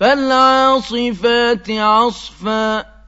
فالعاصفات عصفا